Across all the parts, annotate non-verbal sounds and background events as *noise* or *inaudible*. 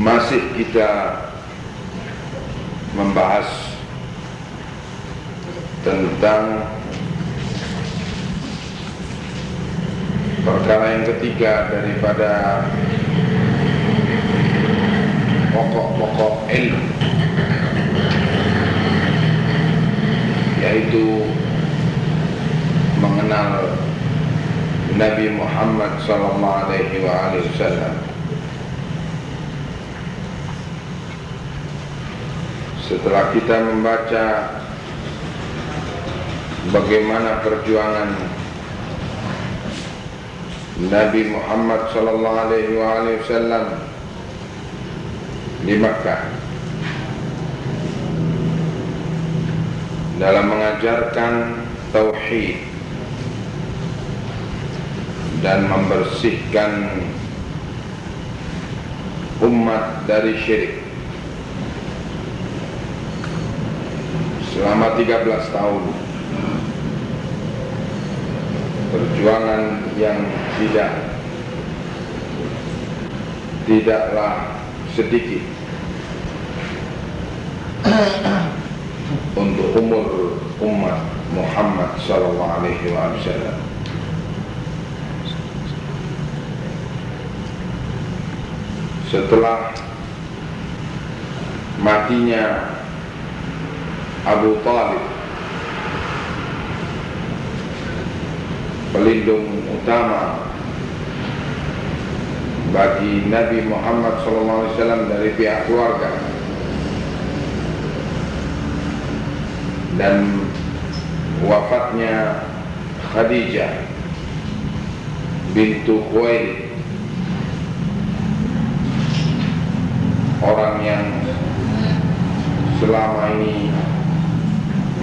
masih kita membahas tentang perkara yang ketiga daripada pokok-pokok ilmu yaitu mengenal Nabi Muhammad sallallahu alaihi wasallam Setelah kita membaca bagaimana perjuangan Nabi Muhammad sallallahu alaihi wasallam di Makkah. Dalam mengajarkan tauhid dan membersihkan umat dari syirik selama 13 tahun. Perjuangan yang tidak tidaklah sedikit untuk umur umat Muhammad sallallahu alaihi wasallam. Setelah matinya Abu Talib. Pelindung utama bagi Nabi Muhammad SAW dari pihak keluarga. Dan wafatnya Khadijah bintu Khuwailid. Orang yang selama ini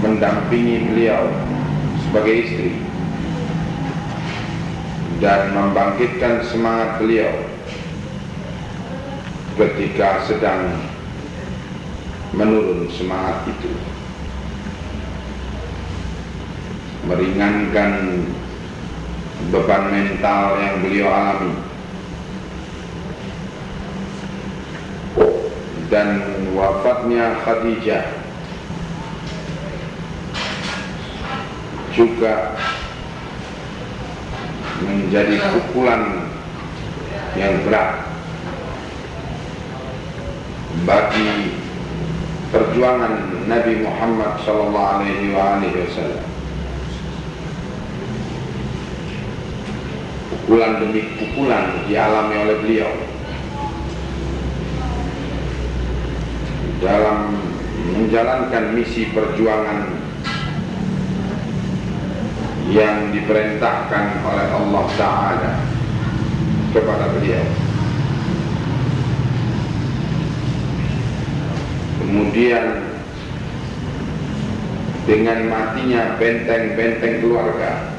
mendampingi beliau sebagai istri dan membangkitkan semangat beliau ketika sedang menurun semangat itu. Meringankan beban mental yang beliau alami. Dan wafatnya Khadijah juga menjadi pukulan yang berat bagi perjuangan Nabi Muhammad sallallahu alaihi wasallam. Pukulan demi pukulan dialami oleh beliau dalam menjalankan misi perjuangan yang diperintahkan oleh Allah Ta'ala kepada beliau. Kemudian dengan matinya benteng-benteng keluarga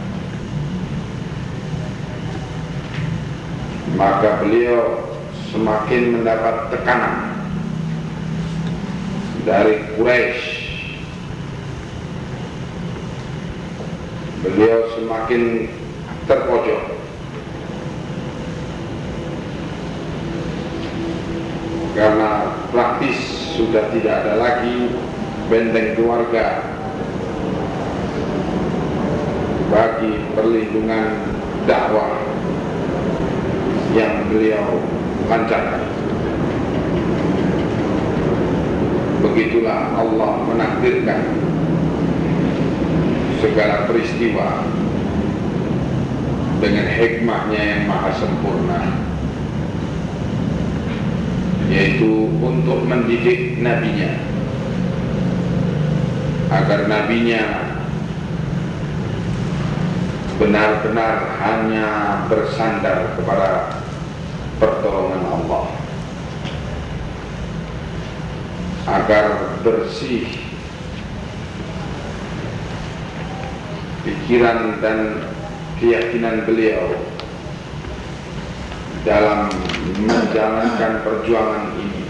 maka beliau semakin mendapat tekanan dari Quraisy beliau semakin terpojok. Karena praktis sudah tidak ada lagi benteng keluarga bagi perlindungan dakwah yang beliau lancarkan begitulah Allah menakdirkan segala peristiwa dengan hikmahnya yang maha sempurna yaitu untuk mendidik nabinya agar nabinya benar-benar hanya bersandar kepada pertolongan Allah agar bersih pikiran dan keyakinan beliau dalam menjalankan perjuangan ini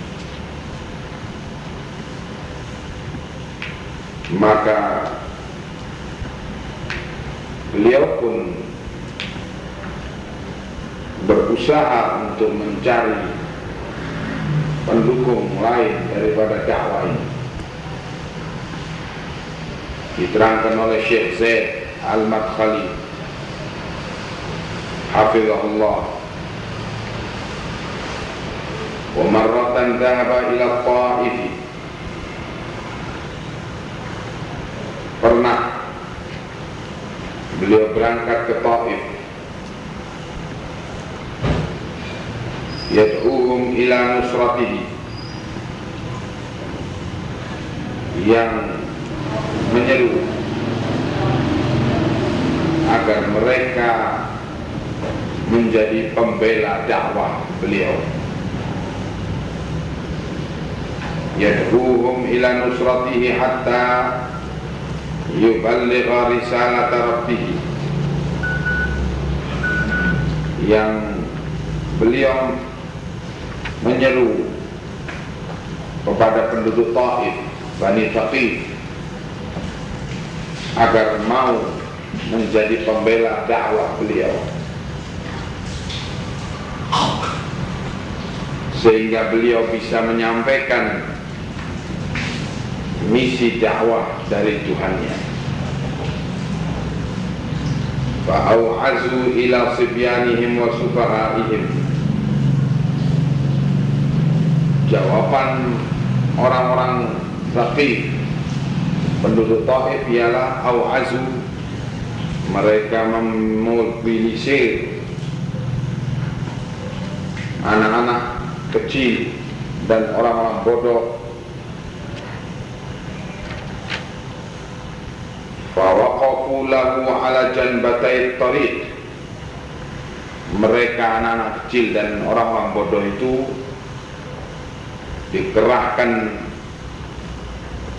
maka beliau pun berusaha untuk mencari pendukung lain daripada dakwah ini. Diterangkan oleh Syekh Zaid Al-Madkhali. Hafizahullah. Wa marratan dhahaba ila ta'ifi. Pernah beliau berangkat ke Taif. Yad'uhum ila nusratihi. Yang menyeru agar mereka menjadi pembela dakwah beliau. Yad'uhum ila nusratihi hatta yuballigha risalat rabbih yang beliau menyeru kepada penduduk Taif Bani Taqif agar mau menjadi pembela dakwah beliau sehingga beliau bisa menyampaikan misi dakwah dari Tuhannya. Fa'au'azu ila sibyanihim wa sufahaihim Jawaban orang-orang Zaqif penduduk Taif ialah au'azu mereka memobilisir anak-anak kecil dan orang-orang bodoh. Fawaqafu lahu ala janbatai tariq. Mereka anak-anak kecil dan orang-orang bodoh itu Dikerahkan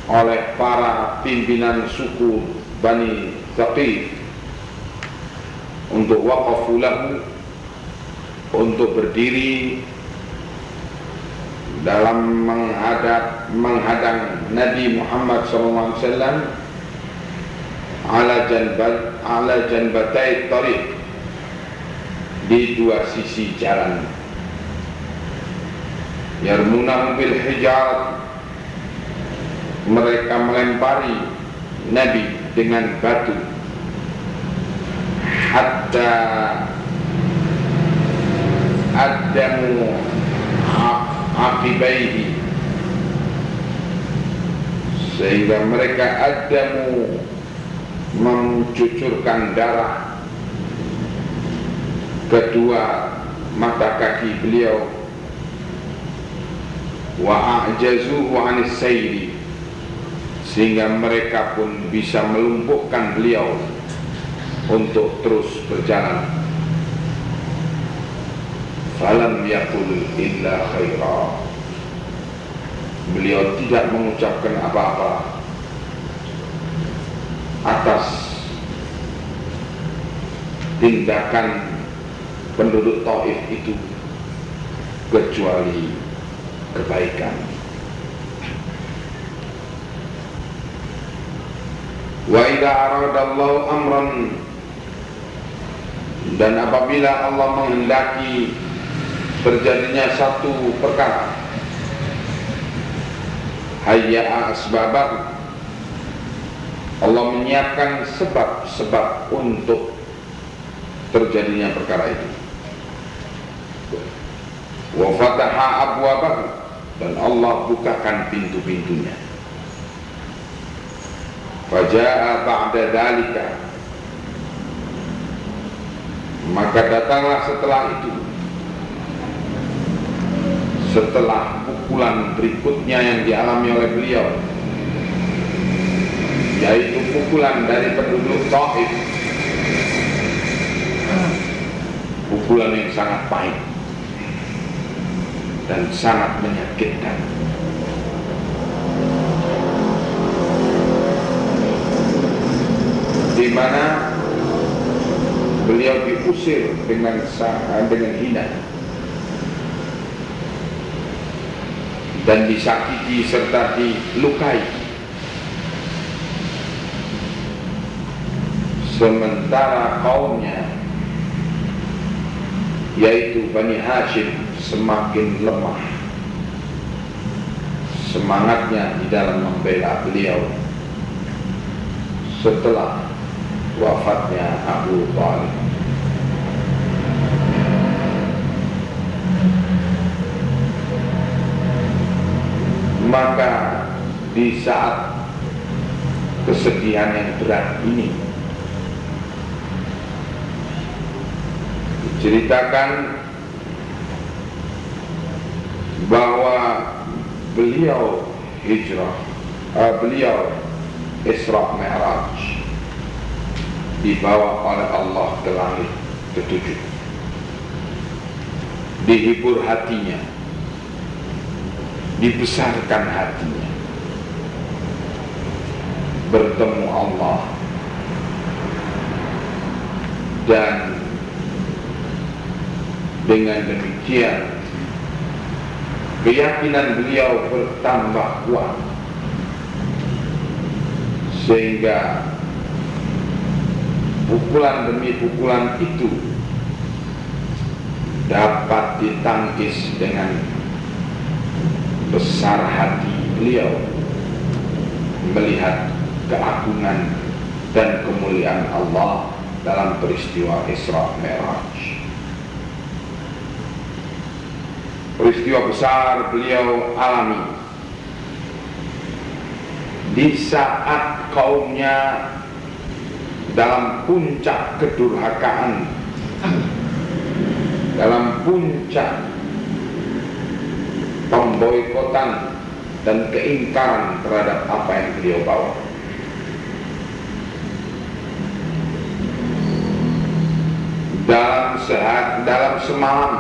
oleh para pimpinan suku Bani Thaqif Untuk waqafu lahu Untuk berdiri dalam menghadap menghadang Nabi Muhammad SAW ala janbat ala janbatai tariq di dua sisi jalan. Yarmunahum bil hijarat mereka melempari Nabi dengan batu hatta adamu akibaihi sehingga mereka adamu mencucurkan darah kedua mata kaki beliau. Wa ajazuhu anis sehingga mereka pun bisa melumpuhkan beliau untuk terus berjalan falam yakul illa khaira beliau tidak mengucapkan apa-apa atas tindakan penduduk Taif itu kecuali kebaikan. Wa idza aradallahu amran dan apabila Allah menghendaki terjadinya satu perkara hayya asbabah Allah menyiapkan sebab-sebab untuk terjadinya perkara itu. Wa fataha abwabahu dan Allah bukakan pintu-pintunya. Faja'a ba'da dalika Maka datanglah setelah itu Setelah pukulan berikutnya yang dialami oleh beliau Yaitu pukulan dari penduduk Taif pukulan yang sangat pahit dan sangat menyakitkan. Di mana beliau diusir dengan dengan hina. Dan disakiti serta dilukai. Sementara kaumnya yaitu Bani Hashim semakin lemah. Semangatnya di dalam membela beliau setelah wafatnya Abu Talib maka di saat kesedihan yang berat ini diceritakan bahwa beliau hijrah, uh, beliau Isra Mi'raj dibawa oleh Allah ke langit ketujuh. Dihibur hatinya, dibesarkan hatinya, bertemu Allah. Dan dengan demikian keyakinan beliau bertambah kuat. Sehingga pukulan demi pukulan itu dapat ditangkis dengan besar hati beliau melihat keagungan dan kemuliaan Allah dalam peristiwa Isra Mi'raj. peristiwa besar beliau alami di saat kaumnya dalam puncak kedurhakaan dalam puncak pemboikotan dan keingkaran terhadap apa yang beliau bawa. Dalam sehat dalam semalam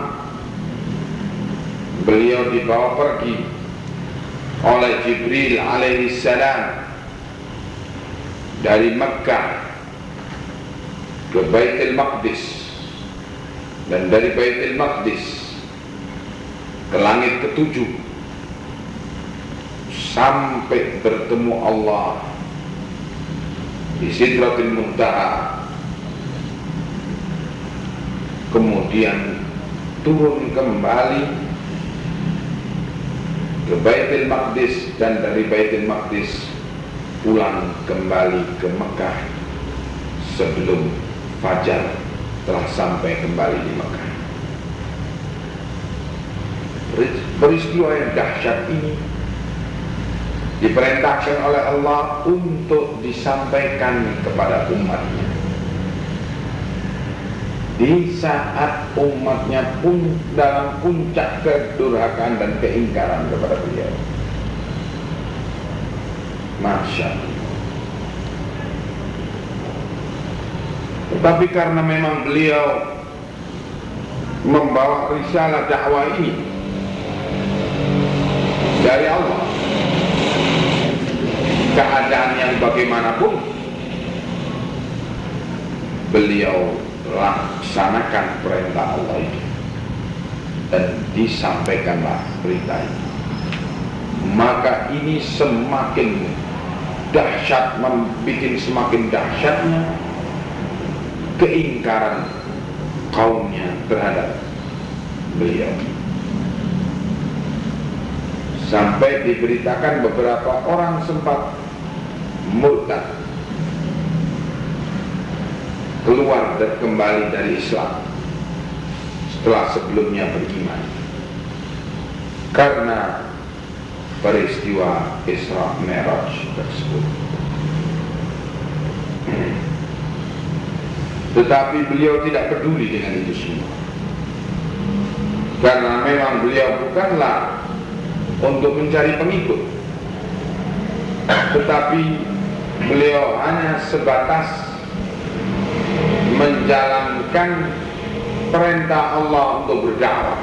beliau dibawa pergi oleh Jibril alaihissalam dari Mekah ke Baitul Maqdis. Dan dari Baitul Maqdis ke langit ketujuh sampai bertemu Allah di Sidratul Muntaha kemudian turun kembali ke Baitul Maqdis dan dari Baitul Maqdis pulang kembali ke Mekah sebelum fajar telah sampai kembali di Mekah. Peristiwa yang dahsyat ini diperintahkan oleh Allah untuk disampaikan kepada umatnya di saat umatnya pun dalam puncak kedurhakaan dan keingkaran kepada beliau. Masya Allah. Tetapi karena memang beliau membawa risalah dakwah ini dari Allah. Keadaan yang bagaimanapun beliau laksanakan perintah Allah itu. Dan disampaikanlah berita ini maka ini semakin dahsyat membuat semakin dahsyatnya keingkaran kaumnya terhadap beliau sampai diberitakan beberapa orang sempat murtad keluar dan kembali dari Islam setelah sebelumnya beriman karena peristiwa Isra Mi'raj tersebut. Tetapi beliau tidak peduli dengan itu semua. Karena memang beliau bukanlah untuk mencari pengikut. Tetapi beliau hanya sebatas menjalankan perintah Allah untuk berdakwah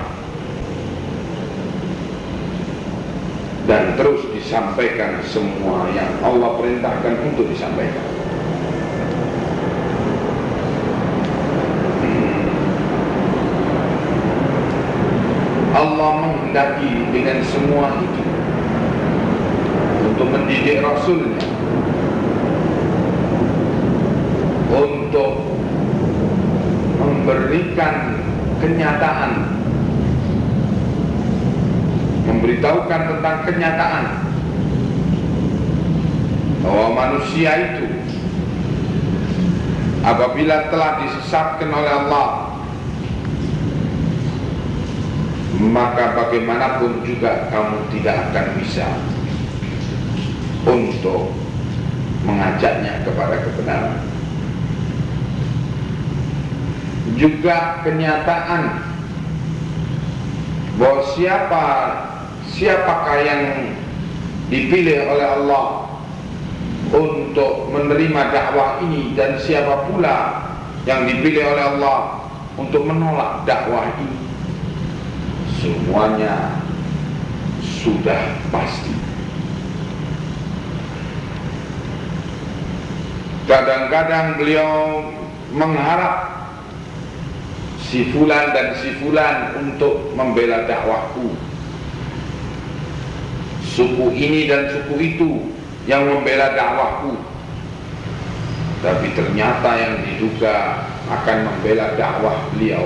dan terus disampaikan semua yang Allah perintahkan untuk disampaikan. Allah menghendaki dengan semua itu. Untuk mendidik Rasulnya. Untuk memberikan kenyataan. Memberitahukan tentang kenyataan. Bahwa manusia itu apabila telah disesatkan oleh Allah maka bagaimanapun juga kamu tidak akan bisa untuk mengajaknya kepada kebenaran. Juga kenyataan bahwa siapa siapakah yang dipilih oleh Allah untuk menerima dakwah ini dan siapa pula yang dipilih oleh Allah untuk menolak dakwah ini semuanya sudah pasti. Kadang-kadang beliau mengharap si fulan dan si fulan untuk membela dakwahku. Suku ini dan suku itu yang membela dakwahku. Tapi ternyata yang diduga akan membela dakwah beliau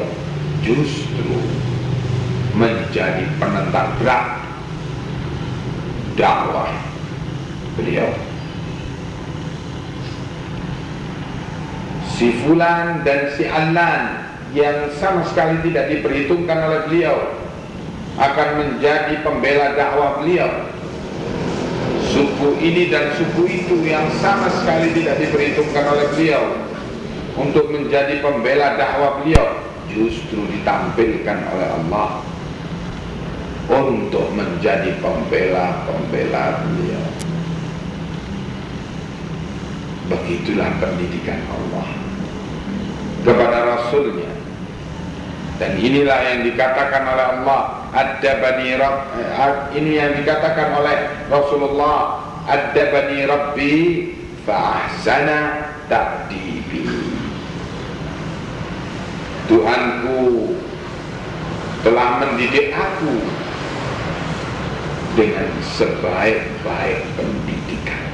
justru menjadi penentang berat dakwah beliau. Si fulan dan si alan yang sama sekali tidak diperhitungkan oleh beliau akan menjadi pembela dakwah beliau. Suku ini dan suku itu yang sama sekali tidak diperhitungkan oleh beliau untuk menjadi pembela dakwah beliau justru ditampilkan oleh Allah untuk menjadi pembela-pembela beliau. Begitulah pendidikan Allah kepada Rasulnya. Dan inilah yang dikatakan oleh Allah ada bani Rabb eh, ini yang dikatakan oleh Rasulullah ada bani Rabbi fa ahsana ta'dibi. Tuhanku telah mendidik aku dengan sebaik-baik pendidikan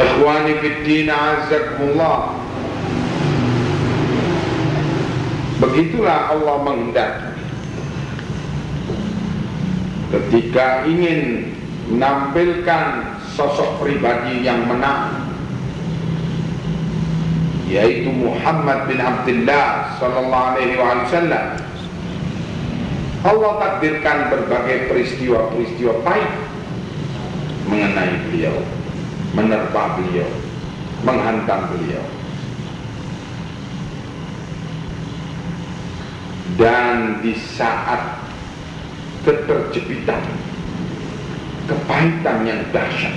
Ikhwani fiddin azakumullah Begitulah Allah menghendaki. Ketika ingin menampilkan sosok pribadi yang menang yaitu Muhammad bin Abdullah sallallahu alaihi wasallam Allah takdirkan berbagai peristiwa-peristiwa pahit mengenai beliau menerpa beliau menghantam beliau. Dan di saat keterjepitan kepahitan yang dahsyat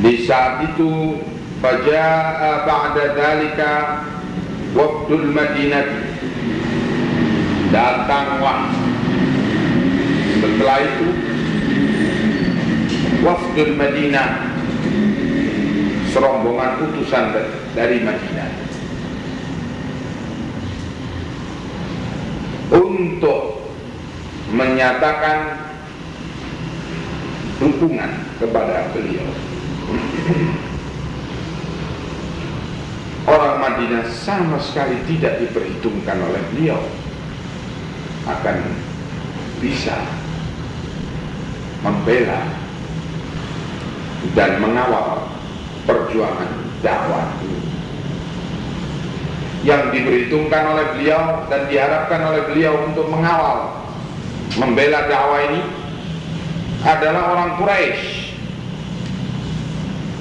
di saat itu faja'a ba'da dalika wafdul madinah datanglah. Setelah itu wafdul madinah. Serombongan utusan dari Madinah. Untuk menyatakan dukungan kepada beliau. Orang Madinah sama sekali tidak diperhitungkan oleh beliau akan bisa membela dan mengawal perjuangan dakwah ini yang diperhitungkan oleh beliau dan diharapkan oleh beliau untuk mengawal membela dakwah ini adalah orang Quraisy.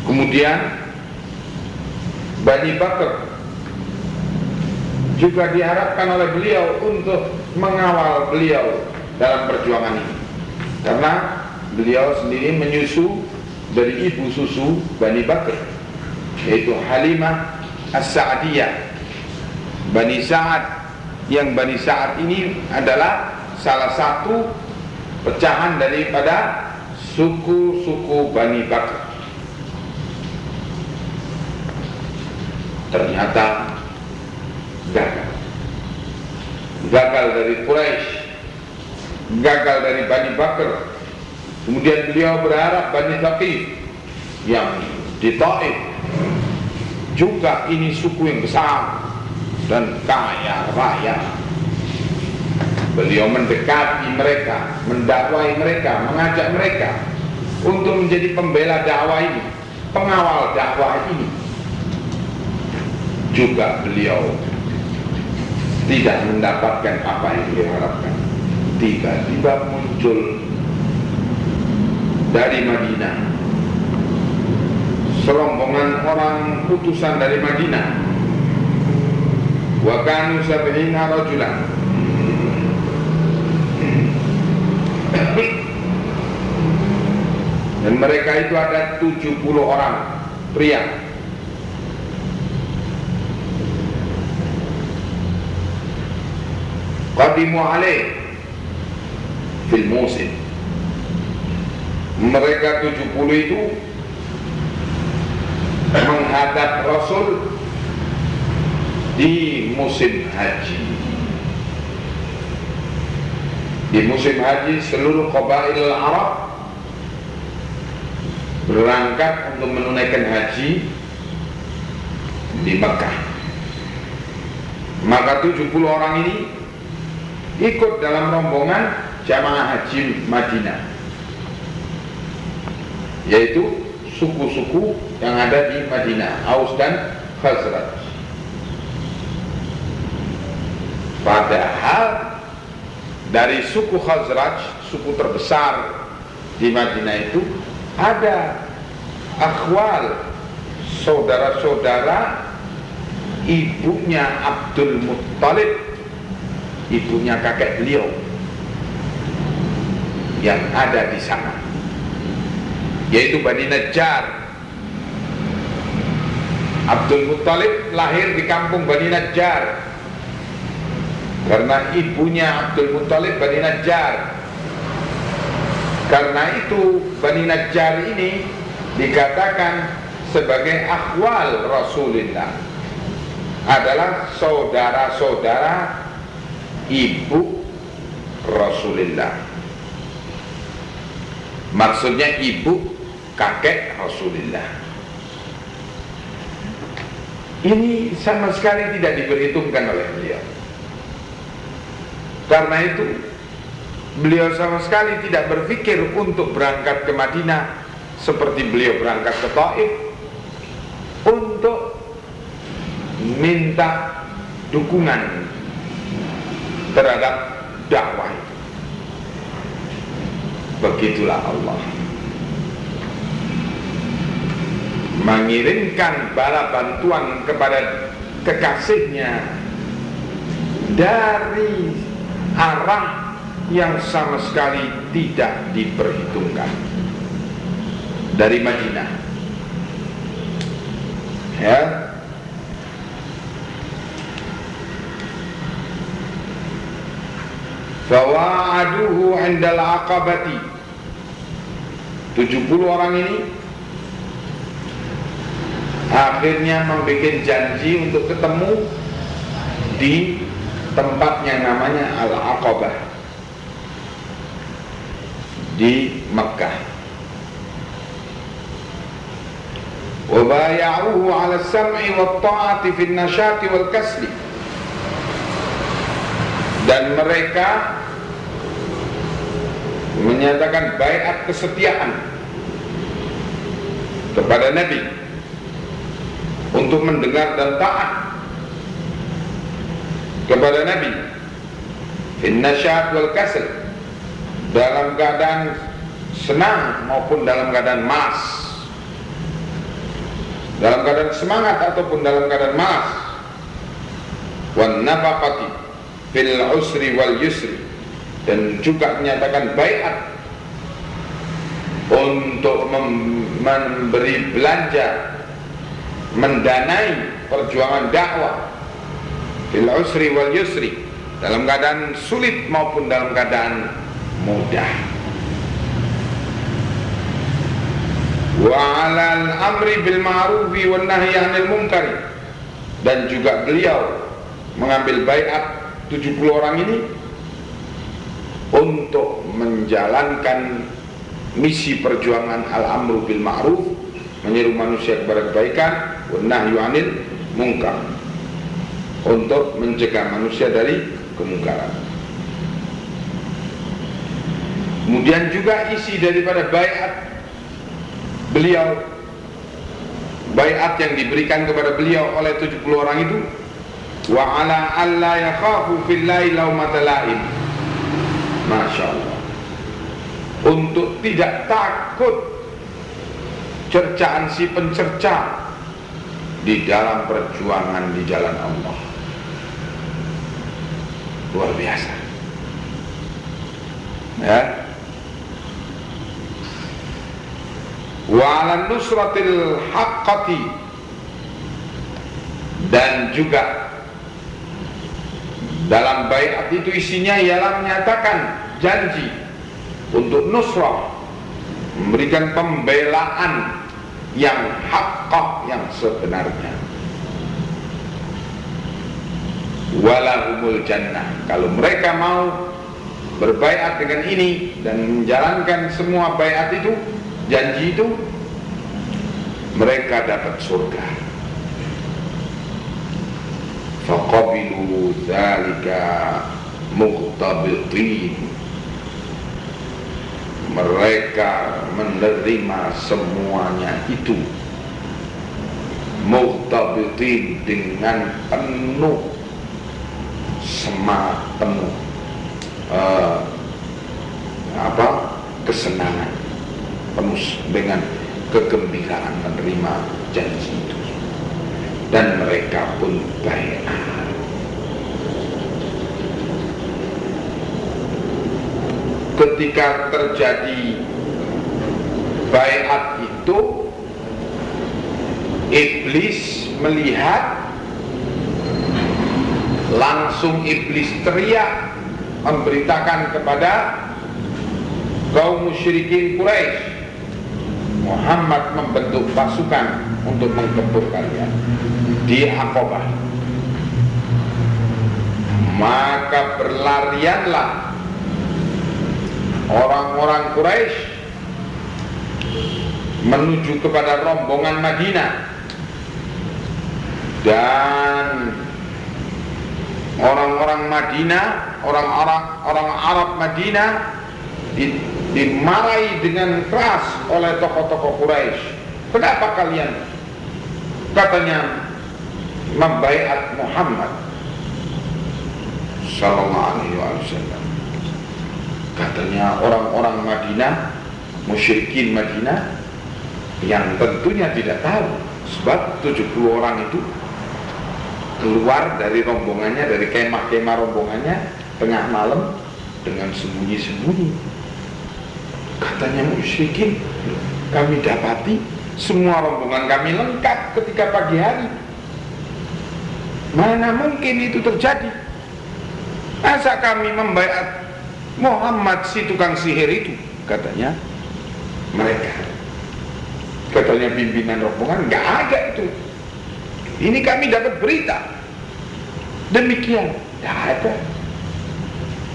Kemudian Bani Bakr juga diharapkan oleh beliau untuk mengawal beliau dalam perjuangan ini. Karena beliau sendiri menyusu dari ibu susu Bani Bakr yaitu Halimah As-Sa'diyah Bani Sa'ad yang Bani Sa'ad ini adalah salah satu pecahan daripada suku-suku Bani Bakr ternyata gagal gagal dari Quraisy gagal dari Bani Bakr. Kemudian beliau berharap Bani Thaqif yang di Taif juga ini suku yang besar dan kaya raya. Beliau mendekati mereka mendakwai mereka mengajak mereka untuk menjadi pembela dakwah ini pengawal dakwah ini. Juga beliau tidak mendapatkan apa yang beliau harapkan tiba-tiba muncul dari Madinah serombongan orang utusan dari Madinah. Wa kanu sab'ina dan mereka itu ada 70 orang pria Qadimu alaih fil musim. Mereka 70 itu menghadap Rasul di musim haji. Di musim haji seluruh qabail Arab berangkat untuk menunaikan haji di Mekah. Maka 70 orang ini ikut dalam rombongan jamaah haji Madinah yaitu suku-suku yang ada di Madinah Aus dan Khazraj. Padahal dari suku Khazraj suku terbesar di Madinah itu ada akhwal saudara-saudara ibunya Abdul Muttalib ibunya kakek beliau yang ada di sana yaitu Bani Najjar. Abdul Muttalib lahir di kampung Bani Najjar karena ibunya Abdul Muttalib Bani Najjar. Karena itu Bani Najjar ini dikatakan sebagai akhwal Rasulullah adalah saudara-saudara ibu Rasulullah maksudnya ibu kakek Rasulullah ini sama sekali tidak diperhitungkan oleh beliau. Karena itu beliau sama sekali tidak berpikir untuk berangkat ke Madinah seperti beliau berangkat ke Taif untuk minta dukungan terhadap dakwah itu. Begitulah Allah. Mengirimkan bala bantuan kepada kekasihnya dari arah yang sama sekali tidak diperhitungkan. Dari Madinah. Ya Fawa'aduhu indal aqabati. 70 orang ini Akhirnya membuat janji untuk ketemu Di tempat yang namanya Al-Aqabah Di Mekah. Wabaya'uhu ala sam'i wa ta'ati fin nasyati wal kasli. Dan mereka menyatakan bayat kesetiaan kepada Nabi untuk mendengar dan taat kepada Nabi. Innasyad wal dalam keadaan senang maupun dalam keadaan mas dalam keadaan semangat ataupun dalam keadaan mas wan nafaqati fil usri wal yusri dan juga menyatakan bayat untuk memberi belanja mendanai perjuangan dakwah fil usri wal yusri dalam keadaan sulit maupun dalam keadaan mudah. Wa 'alal amri bil ma'rufi wan nahyi 'anil munkari dan juga beliau mengambil baiat 70 orang ini untuk menjalankan misi perjuangan al-amru bil ma'ruf menyeru manusia kepada kebaikan nahyu 'anil munkar. Untuk mencegah manusia dari kemungkaran. Kemudian juga isi daripada baiat beliau bayat yang diberikan kepada beliau oleh 70 orang itu wa ala alla yakhafu fillahi laumata laim Masya Allah. Untuk tidak takut cercaan si pencerca di dalam perjuangan di jalan Allah. Luar biasa. Ya. Wa ala nusratil haqqati. Dan juga dalam bayat itu isinya ialah menyatakan janji untuk nusrah memberikan pembelaan yang haqqah yang sebenarnya. Walahumul jannah. Kalau mereka mau berbaiat dengan ini dan menjalankan semua bayat itu janji itu mereka dapat surga faqabilu dzalika muqtabitin. Mereka menerima semuanya itu muqtabitin dengan penuh semangat penuh uh, apa? Kesenangan penuh dengan kegembiraan menerima janji itu. Dan mereka pun baik ketika terjadi bayat itu iblis melihat langsung iblis teriak memberitakan kepada kaum musyrikin Quraisy Muhammad membentuk pasukan untuk mengkepung kalian. Di Aqabah. Maka berlarianlah orang-orang Quraisy menuju kepada rombongan Madinah dan orang-orang Madinah, orang-orang orang Arab Madinah dimarahi dengan keras oleh tokoh-tokoh Quraisy. Kenapa kalian katanya membaiat Muhammad sallallahu alaihi wasallam? Katanya orang-orang Madinah, musyrikin Madinah yang tentunya tidak tahu sebab 70 orang itu keluar dari rombongannya dari kemah-kemah rombongannya tengah malam dengan sembunyi-sembunyi. Katanya musyrikin kami dapati semua rombongan kami lengkap ketika pagi hari. Mana mungkin itu terjadi? Masa kami membayar Muhammad si tukang sihir itu katanya. Mereka. Katanya pimpinan rombongan nggak ada itu. Ini kami dapat berita. Demikian. Tidak ada.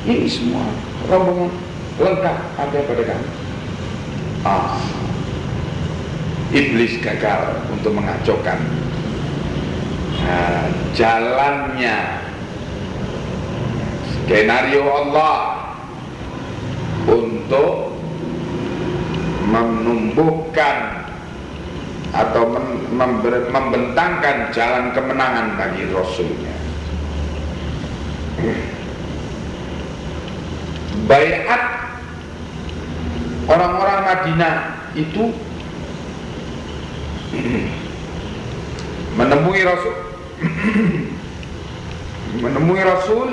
Ini semua rombongan lengkap ada pada kami. Ah, iblis gagal untuk mengacaukan nah, jalannya. Skenario Allah untuk menumbuhkan atau membentangkan jalan kemenangan bagi Rasulnya. Bayat orang-orang Madinah itu menemui Rasul *coughs* menemui Rasul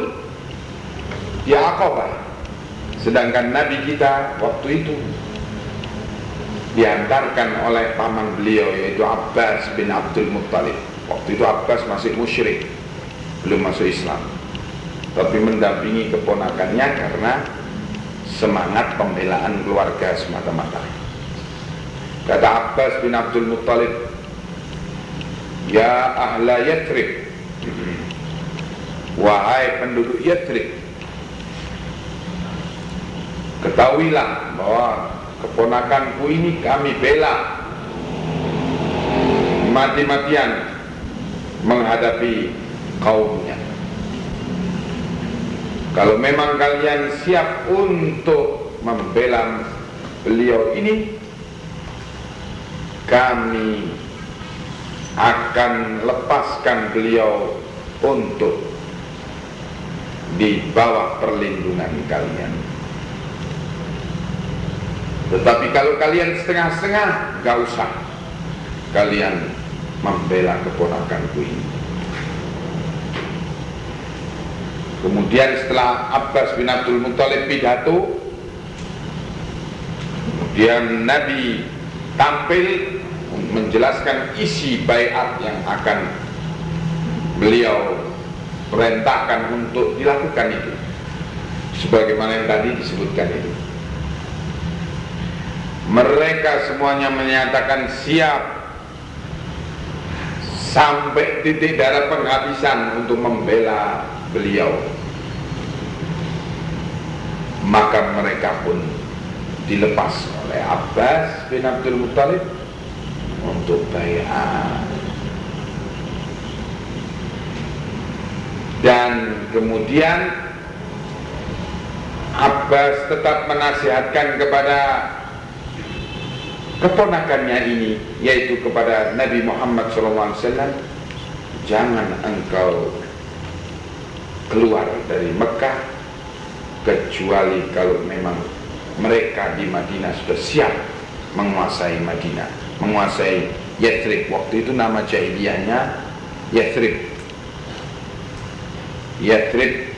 di Aqabah sedangkan Nabi kita waktu itu diantarkan oleh paman beliau yaitu Abbas bin Abdul Muttalib. Waktu itu Abbas masih musyrik, belum masuk Islam. Tapi mendampingi keponakannya karena semangat pembelaan keluarga semata-mata. Kata Abbas bin Abdul Muttalib, Ya ahla Yathrib, wahai penduduk Yathrib, ketahuilah bahwa keponakanku ini kami bela mati-matian menghadapi kaumnya. Kalau memang kalian siap untuk membela beliau ini, kami akan lepaskan beliau untuk di bawah perlindungan kalian. Tetapi kalau kalian setengah-setengah, gak usah. Kalian membela keponakanku ini. Kemudian setelah Abbas bin Abdul Muttalib pidato, kemudian Nabi tampil menjelaskan isi bayat yang akan beliau perintahkan untuk dilakukan itu. Sebagaimana yang tadi disebutkan itu mereka semuanya menyatakan siap sampai titik darah penghabisan untuk membela beliau. Maka mereka pun dilepas oleh Abbas bin Abdul Muttalib untuk bayar. Dan kemudian Abbas tetap menasihatkan kepada keponakannya ini yaitu kepada Nabi Muhammad SAW jangan engkau keluar dari Mekah kecuali kalau memang mereka di Madinah sudah siap menguasai Madinah. Menguasai Yathrib. Waktu itu nama jahiliyahnya Yathrib. Yathrib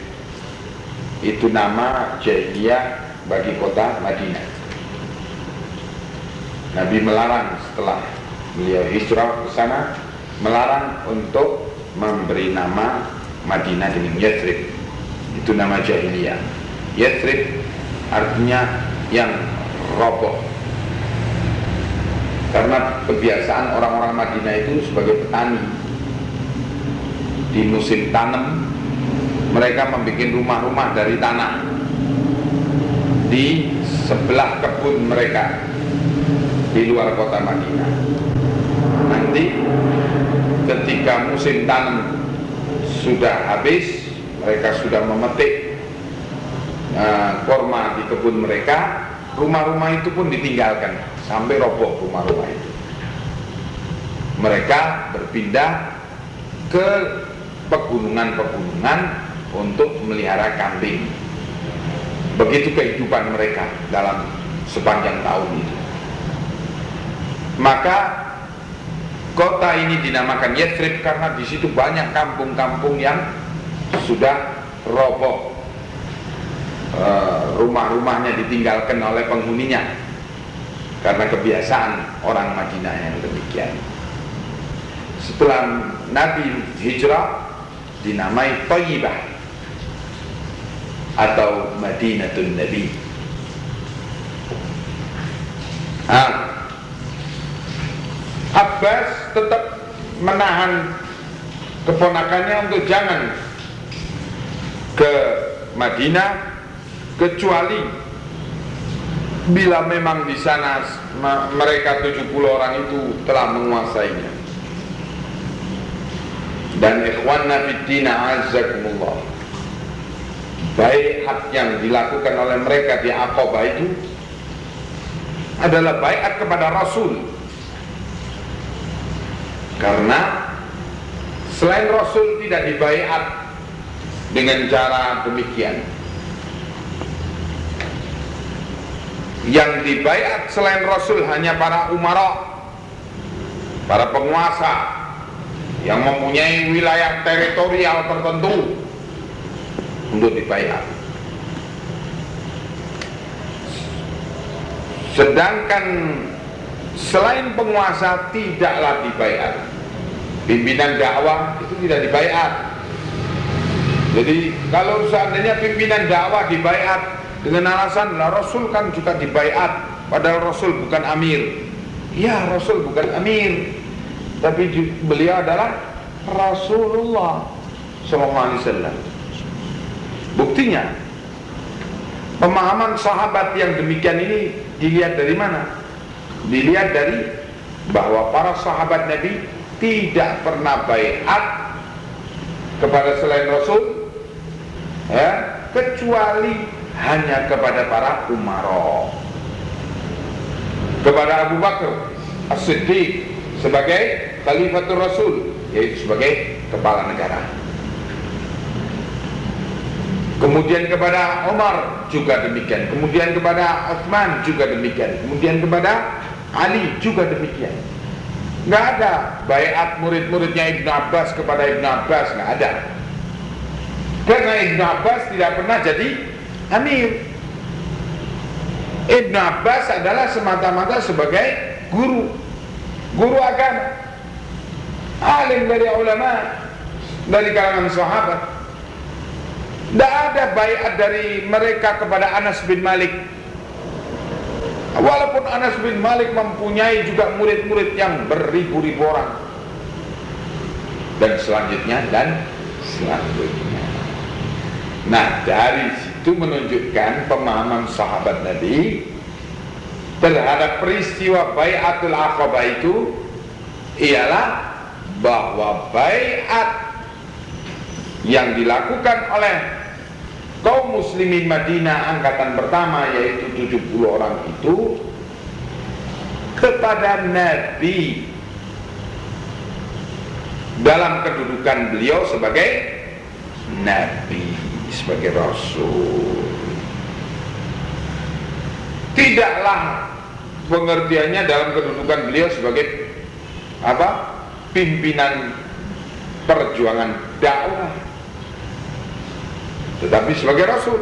itu nama jahiliyah bagi kota Madinah Nabi melarang setelah beliau hijrah ke sana melarang untuk memberi nama Madinah dengan Yathrib. Itu nama jahiliyah. Yathrib artinya yang roboh. Karena kebiasaan orang-orang Madinah itu sebagai petani. Di musim tanam mereka membuat rumah-rumah dari tanah. Di sebelah kebun mereka di luar kota Madinah. Nanti ketika musim tanam sudah habis, mereka sudah memetik uh, korma di kebun mereka, rumah-rumah itu pun ditinggalkan sampai roboh rumah-rumah itu. Mereka berpindah ke pegunungan-pegunungan untuk melihara kambing. Begitu kehidupan mereka dalam sepanjang tahun itu maka kota ini dinamakan Yathrib karena di situ banyak kampung-kampung yang sudah roboh. E, rumah-rumahnya ditinggalkan oleh penghuninya karena kebiasaan orang Madinah yang demikian. Setelah Nabi hijrah dinamai Tayyibah atau Madinatun Nabi. Ah, Abbas tetap menahan keponakannya untuk jangan ke Madinah kecuali bila memang di sana mereka 70 orang itu telah menguasainya. Dan ikhwan fiddina azzakumullah. Baiat yang dilakukan oleh mereka di Aqabah itu adalah baiat kepada Rasul karena selain Rasul tidak dibaiat dengan cara demikian. Yang dibaiat selain Rasul hanya para umara, para penguasa yang mempunyai wilayah teritorial tertentu untuk dibaiat. Sedangkan selain penguasa tidaklah dibaiat pimpinan dakwah itu tidak dibaiat jadi kalau seandainya pimpinan dakwah dibaiat dengan alasan lah Rasul kan juga dibaiat padahal Rasul bukan amir. Ya Rasul bukan amir. Tapi beliau adalah Rasulullah Sallallahu Alaihi Wasallam. Buktinya pemahaman sahabat yang demikian ini dilihat dari mana? Dilihat dari bahwa para sahabat Nabi tidak pernah bayat kepada selain Rasul ya kecuali hanya kepada para umaro. Kepada Abu Bakar As-Siddiq sebagai Khalifatul Rasul yaitu sebagai kepala negara. Kemudian kepada Umar juga demikian. Kemudian kepada Uthman juga demikian. Kemudian kepada Ali juga demikian Nggak ada. Bayat murid-muridnya Ibn Abbas kepada Ibn Abbas nggak ada. Karena Ibn Abbas tidak pernah jadi Amir. Ibn Abbas adalah semata-mata sebagai guru. Guru agama. Alim dari ulama Dari kalangan sahabat. Tidak ada bayat dari mereka kepada Anas bin Malik Walaupun Anas bin Malik mempunyai juga murid-murid yang beribu-ribu orang. Dan selanjutnya dan selanjutnya. Nah dari situ menunjukkan pemahaman sahabat Nabi Terhadap peristiwa bayatul aqabah itu Ialah bahwa bayat yang dilakukan oleh kaum muslimin Madinah angkatan pertama yaitu 70 orang itu kepada Nabi. Dalam kedudukan beliau sebagai Nabi sebagai Rasul. Tidaklah pengertiannya dalam kedudukan beliau sebagai apa? Pimpinan perjuangan dakwah tetapi sebagai rasul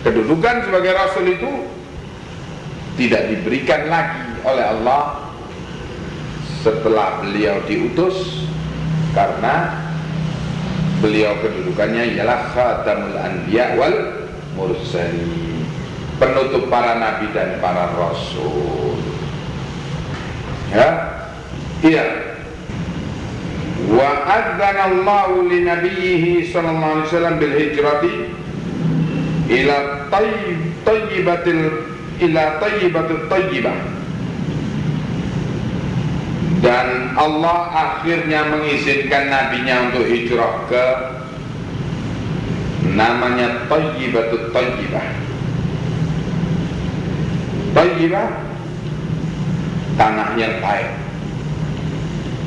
kedudukan sebagai rasul itu tidak diberikan lagi oleh Allah setelah beliau diutus karena beliau kedudukannya ialah khatamul anbiya wal mursalin penutup para nabi dan para rasul. Ya? Iya wa adzana Allah li nabiyhi sallallahu alaihi wasallam bil hijrati ila tayyib tayyibatil ila tayyibatil tayyibah. Dan Allah akhirnya mengizinkan nabinya untuk hijrah ke namanya tayyibatul tayyibah. Tayyibah tanah yang baik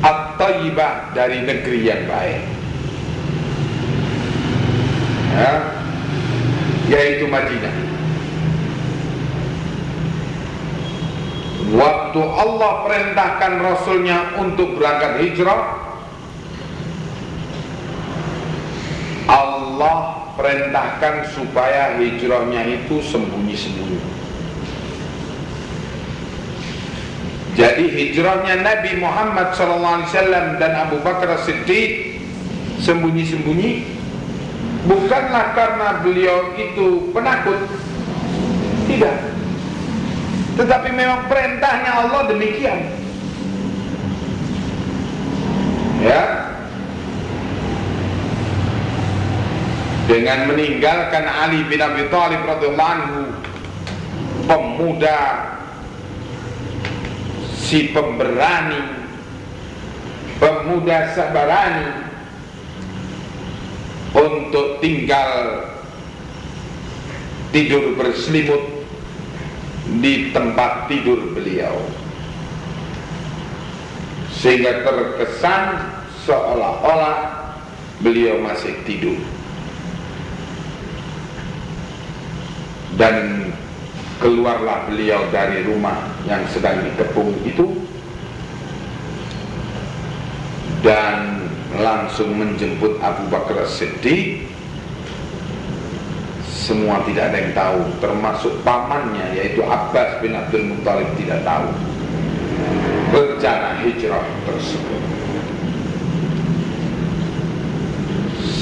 at-tayyibah dari negeri yang baik. Ya, yaitu Madinah. Waktu Allah perintahkan Rasulnya untuk berangkat hijrah Allah perintahkan supaya hijrahnya itu sembunyi-sembunyi Jadi hijrahnya Nabi Muhammad SAW dan Abu Bakar Siddiq sembunyi-sembunyi bukanlah karena beliau itu penakut, tidak. Tetapi memang perintahnya Allah demikian. Ya. Dengan meninggalkan Ali bin Abi Thalib radhiyallahu anhu pemuda si pemberani pemuda sabarani untuk tinggal tidur berselimut di tempat tidur beliau. Sehingga terkesan seolah-olah beliau masih tidur. Dan keluarlah beliau dari rumah yang sedang dikepung itu. Dan langsung menjemput Abu Bakar Siddiq semua tidak ada yang tahu termasuk pamannya yaitu Abbas bin Abdul Muttalib tidak tahu. Rencana hijrah tersebut.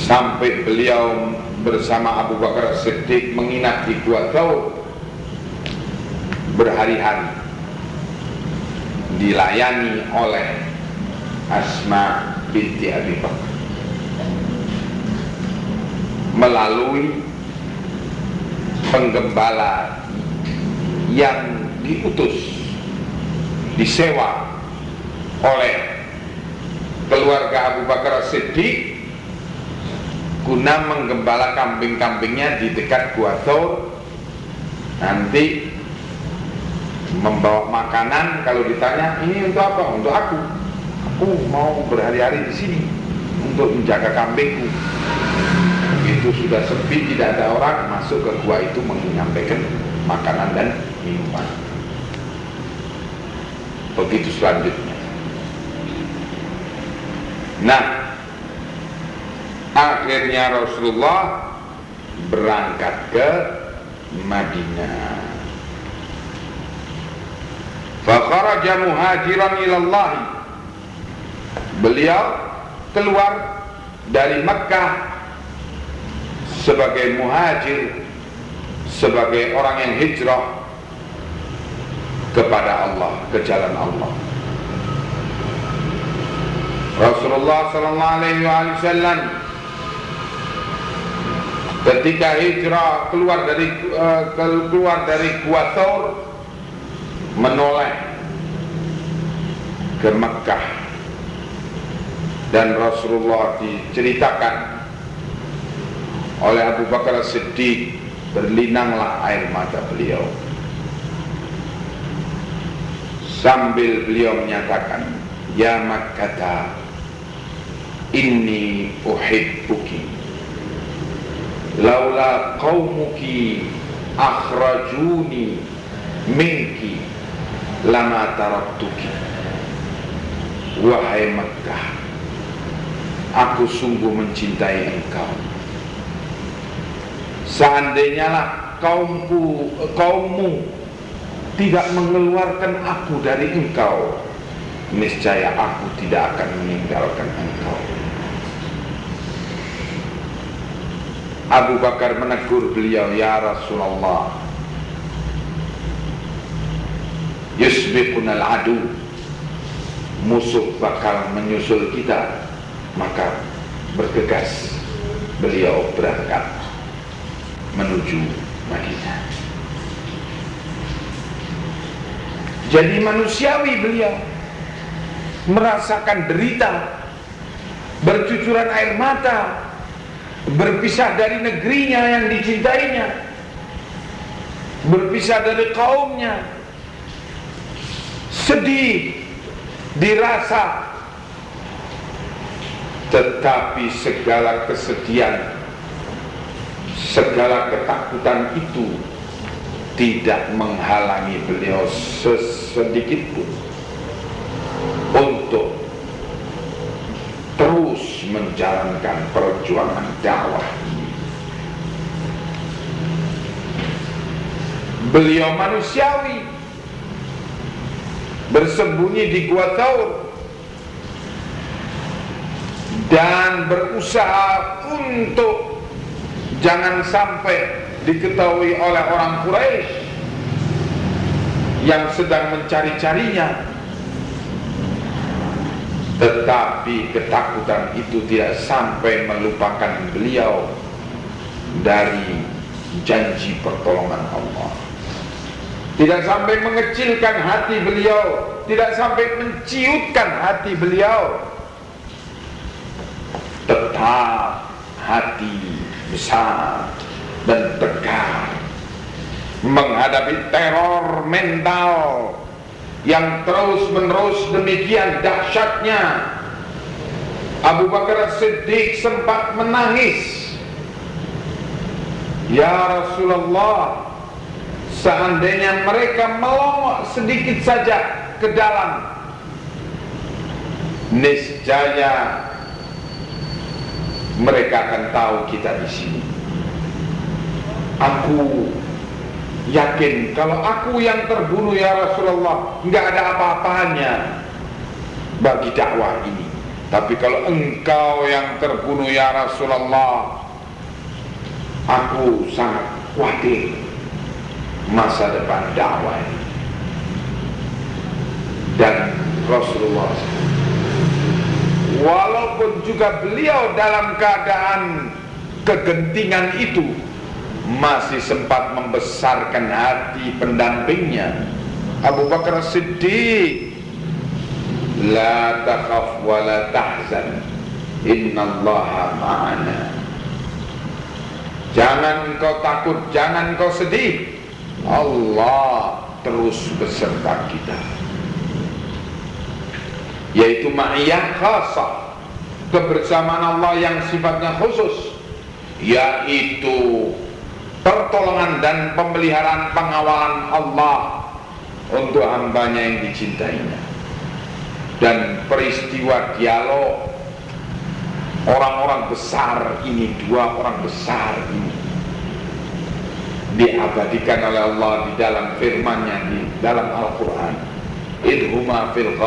Sampai beliau bersama Abu Bakar Siddiq menginap di Gua Thawr berhari-hari dilayani oleh Asma binti Abi Bakar. Melalui penggembala yang diutus disewa oleh keluarga Abu Bakar Siddiq guna menggembala kambing-kambingnya di dekat Gua Thor nanti membawa makanan kalau ditanya ini untuk apa? Untuk aku. Aku mau berhari-hari di sini untuk menjaga kambingku. Itu sudah sepi, tidak ada orang masuk ke gua itu menyampaikan makanan dan minuman. Begitu selanjutnya. Nah, akhirnya Rasulullah berangkat ke Madinah. Fakharaja muhajiran ilallahi. Beliau keluar dari Mekah sebagai muhajir sebagai orang yang hijrah kepada Allah ke jalan Allah. Rasulullah sallallahu alaihi wasallam ketika hijrah keluar dari uh, keluar dari Gua menoleh ke Mekah. Dan Rasulullah diceritakan oleh Abu Bakar Siddiq berlinanglah air mata beliau. Sambil beliau menyatakan ya Makkah inni uhibbuki. Laula qaumuki akhrajuni minki lama taraktuki wahai Mekah aku sungguh mencintai engkau. Seandainya lah kaumku kaummu tidak mengeluarkan aku dari engkau niscaya aku tidak akan meninggalkan engkau. Abu Bakar menegur beliau ya Rasulullah yusbiqunal adu. Musuh bakal menyusul kita maka bergegas beliau berangkat menuju Madinah. Jadi manusiawi beliau merasakan derita bercucuran air mata berpisah dari negerinya yang dicintainya berpisah dari kaumnya sedih dirasa. Tetapi segala kesedihan segala ketakutan itu tidak menghalangi beliau sesedikit pun untuk terus menjalankan perjuangan dakwah Beliau manusiawi bersembunyi di gua Taur dan berusaha untuk jangan sampai diketahui oleh orang Quraisy yang sedang mencari-carinya. Tetapi ketakutan itu tidak sampai melupakan beliau dari janji pertolongan Allah tidak sampai mengecilkan hati beliau tidak sampai menciutkan hati beliau. Tetap hati besar dan tegar. Menghadapi teror mental yang terus menerus demikian dahsyatnya. Abu Bakar Siddiq sempat menangis. Ya Rasulullah Seandainya mereka melongok sedikit saja ke dalam Niscaya Mereka akan tahu kita di sini. Aku yakin kalau aku yang terbunuh ya Rasulullah nggak ada apa-apanya bagi dakwah ini. Tapi kalau engkau yang terbunuh ya Rasulullah aku sangat khawatir masa depan dakwah ini. Dan Rasulullah walaupun juga beliau dalam keadaan kegentingan itu masih sempat membesarkan hati pendampingnya Abu Bakar Siddiq La takhaf wa la tahzan Innallaha ma'ana. Jangan kau takut, jangan kau sedih Allah terus beserta kita. Yaitu ma'iyah khasah Kebersamaan Allah yang sifatnya khusus. Yaitu pertolongan dan pemeliharaan pengawalan Allah untuk hambanya yang dicintainya. Dan peristiwa dialog. Orang-orang besar ini dua orang besar ini diabadikan oleh Allah di dalam firman-Nya di dalam Al-Qur'an. Idhuma fil